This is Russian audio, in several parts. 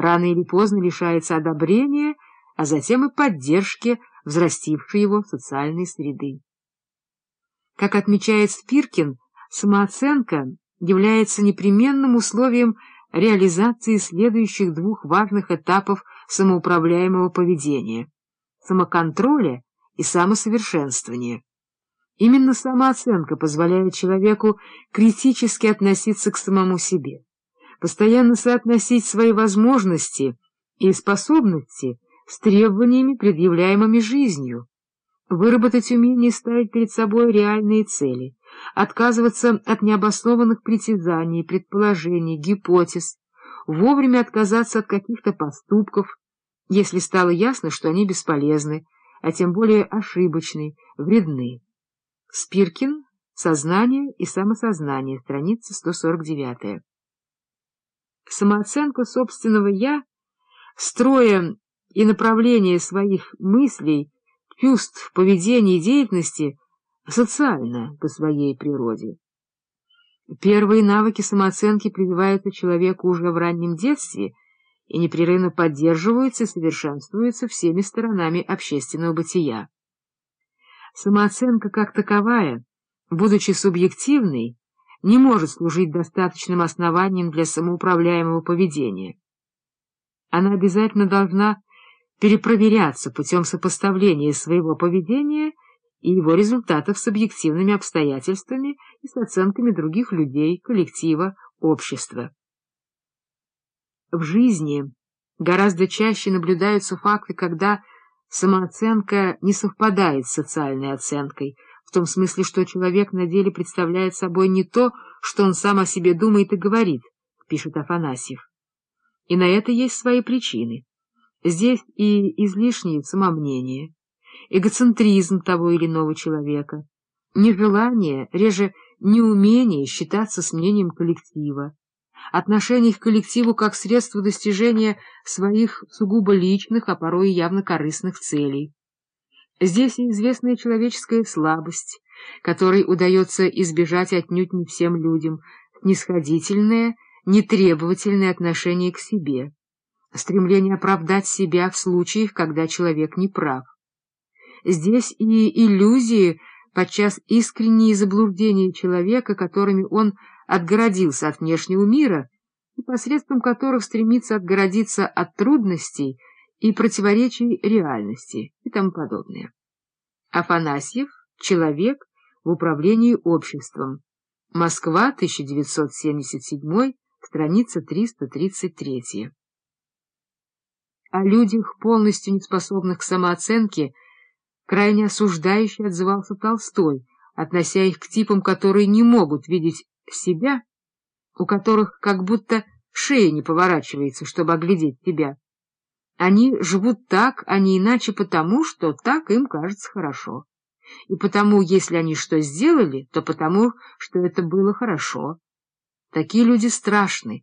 рано или поздно лишается одобрения, а затем и поддержки взрастившей его социальной среды. Как отмечает Спиркин, самооценка является непременным условием реализации следующих двух важных этапов самоуправляемого поведения — самоконтроля и самосовершенствования. Именно самооценка позволяет человеку критически относиться к самому себе, постоянно соотносить свои возможности и способности с требованиями, предъявляемыми жизнью, выработать умение ставить перед собой реальные цели, отказываться от необоснованных притязаний, предположений, гипотез, вовремя отказаться от каких-то поступков, если стало ясно, что они бесполезны, а тем более ошибочны, вредны. Спиркин «Сознание и самосознание», страница 149. Самооценка собственного «я», строя и направление своих мыслей, чувств, поведения и деятельности социально по своей природе. Первые навыки самооценки прививаются человеку уже в раннем детстве и непрерывно поддерживаются и совершенствуются всеми сторонами общественного бытия. Самооценка как таковая, будучи субъективной, не может служить достаточным основанием для самоуправляемого поведения. Она обязательно должна перепроверяться путем сопоставления своего поведения и его результатов с объективными обстоятельствами и с оценками других людей, коллектива, общества. В жизни гораздо чаще наблюдаются факты, когда самооценка не совпадает с социальной оценкой, в том смысле, что человек на деле представляет собой не то, что он сам о себе думает и говорит, пишет Афанасьев. И на это есть свои причины. Здесь и излишнее самомнение, эгоцентризм того или иного человека, нежелание, реже неумение считаться с мнением коллектива, отношение к коллективу как средство достижения своих сугубо личных, а порой явно корыстных целей. Здесь известная человеческая слабость, которой удается избежать отнюдь не всем людям, снисходительное, нетребовательное отношение к себе, стремление оправдать себя в случаях, когда человек не прав. Здесь и иллюзии, подчас искренние заблуждения человека, которыми он отгородился от внешнего мира, и посредством которых стремится отгородиться от трудностей и противоречий реальности и тому подобное. Афанасьев «Человек в управлении обществом». Москва, 1977, страница 333. О людях, полностью неспособных к самооценке, крайне осуждающе отзывался Толстой, относя их к типам, которые не могут видеть себя, у которых как будто шея не поворачивается, чтобы оглядеть тебя. Они живут так, а не иначе потому, что так им кажется хорошо. И потому, если они что сделали, то потому, что это было хорошо. Такие люди страшны.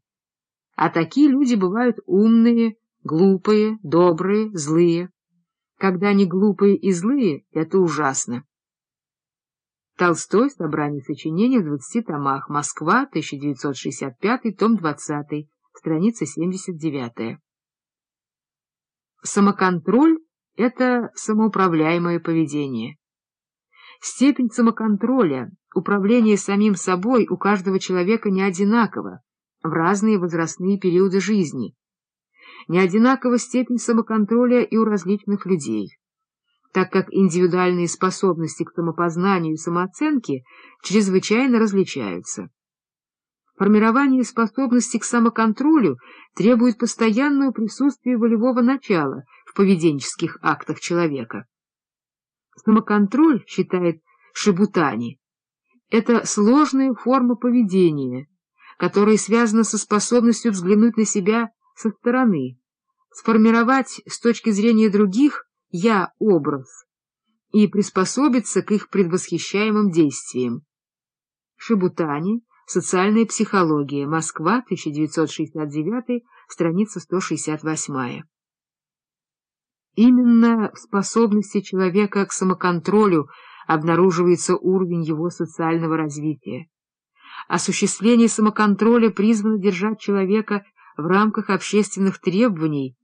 А такие люди бывают умные, глупые, добрые, злые. Когда они глупые и злые, это ужасно. Толстой. Собрание сочинений в 20 томах. Москва, 1965, том 20, страница 79. Самоконтроль — это самоуправляемое поведение. Степень самоконтроля, управления самим собой у каждого человека не одинакова в разные возрастные периоды жизни. Не одинакова степень самоконтроля и у различных людей так как индивидуальные способности к самопознанию и самооценке чрезвычайно различаются. Формирование способности к самоконтролю требует постоянного присутствия волевого начала в поведенческих актах человека. Самоконтроль, считает Шибутани, это сложная форма поведения, которая связана со способностью взглянуть на себя со стороны, сформировать с точки зрения других «я-образ» и приспособиться к их предвосхищаемым действиям. Шибутани, «Социальная психология», Москва, 1969, страница 168. Именно в способности человека к самоконтролю обнаруживается уровень его социального развития. Осуществление самоконтроля призвано держать человека в рамках общественных требований